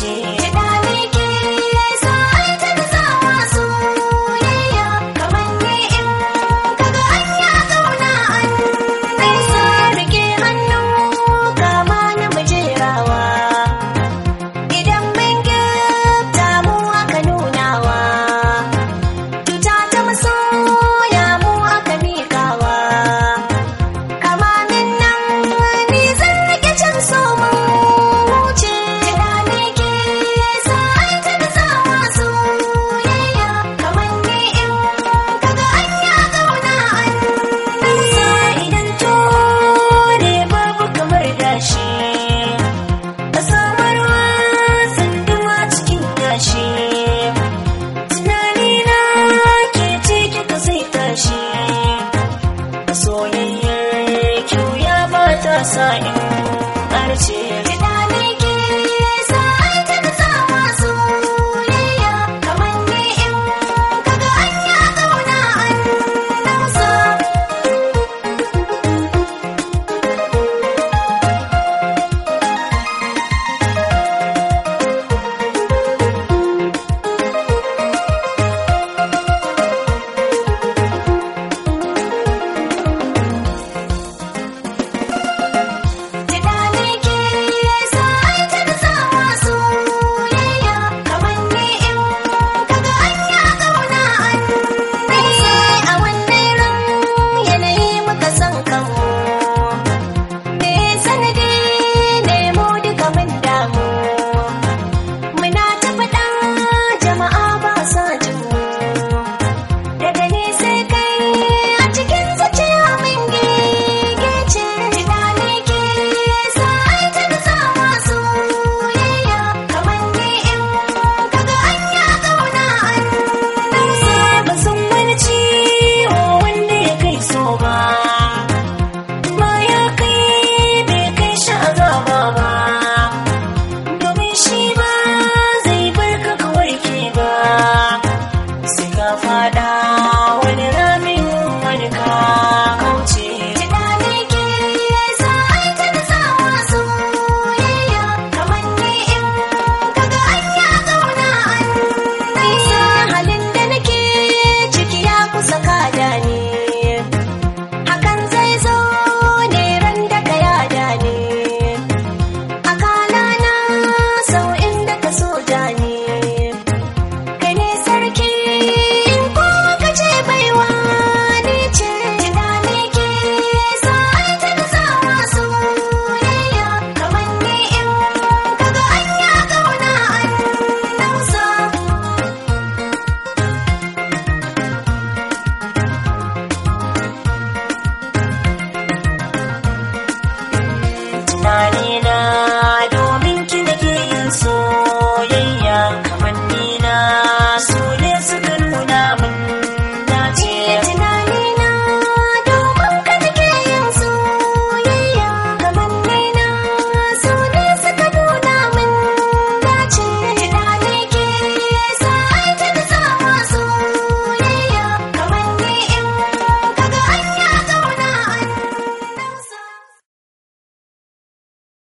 see. Arce